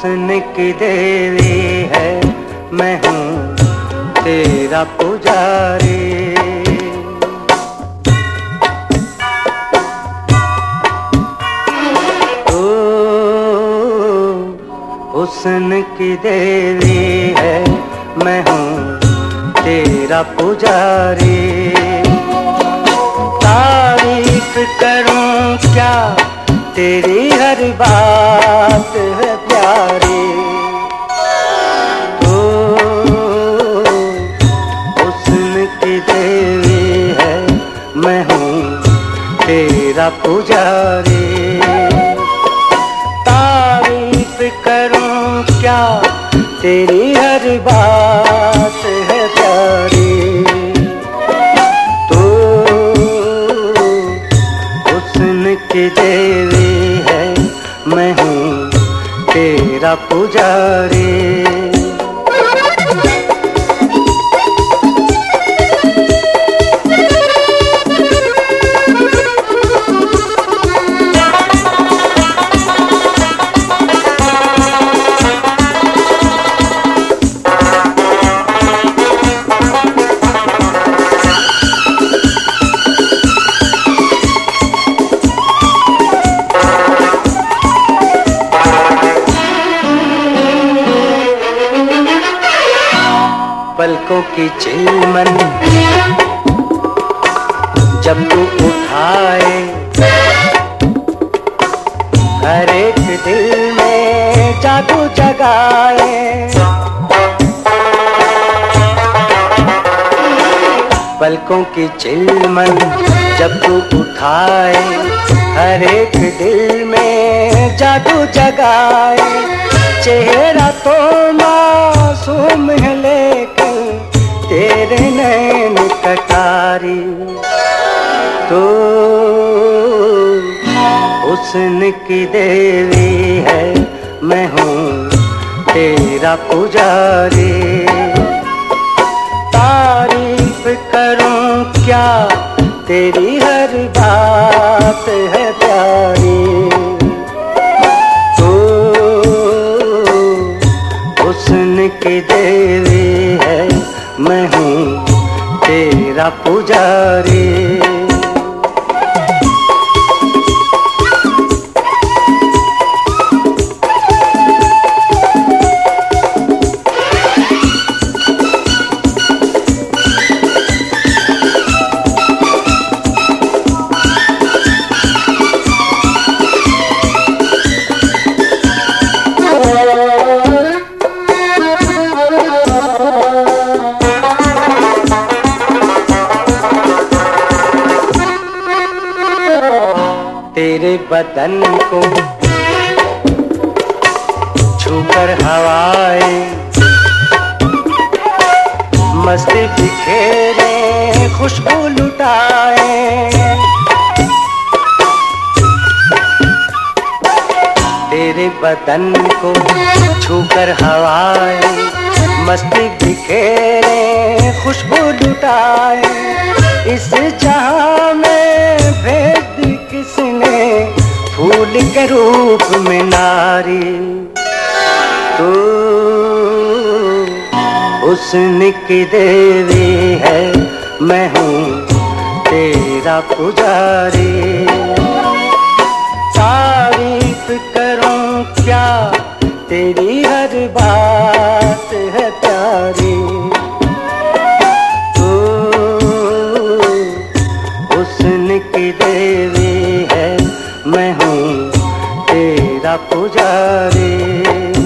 हुस्न की देवी है। मैं हूँ तेरा पुजारी। हुस्न की देवी है। मैं हूँ तेरा पुजारी। तारीफ़ करूँ क्या तेरी हर बात? पुजारी। तारीफ़ करूँ क्या? तेरी हर बात है प्यारी। तो हुस्न की देवी है, मैं हूँ तेरा पुजारी। पलकों की चिलमन। जब तू उठाए, हर एक दिल में जादू जगाए। पलकों की चिलमन जब तू उठाए, हर एक दिल में जादू जगाए। चेहरा तो मासूम है तेरे नैन कटारी। तो हुस्न की देवी है, मैं हूँ तेरा पुजारी। तारीफ़ करूँ क्या, तेरी हर बात है प्यारी। की देवी है मैं हूँ तेरा पुजारी। बदन को छूकर हवाए। मस्त बिखेरे, खुशबू लुटाए। तेरे बदन को छूकर हवाए। मस्ती बिखेरे, खुशबू लुटाए। इस जहाँ में भेज फूल के रूप में नारी। तो हुस्न की देवी है, मैं हूँ तेरा पुजारी। तारीफ़ करूँ क्या, तेरी हर बात है प्यारी। तेरा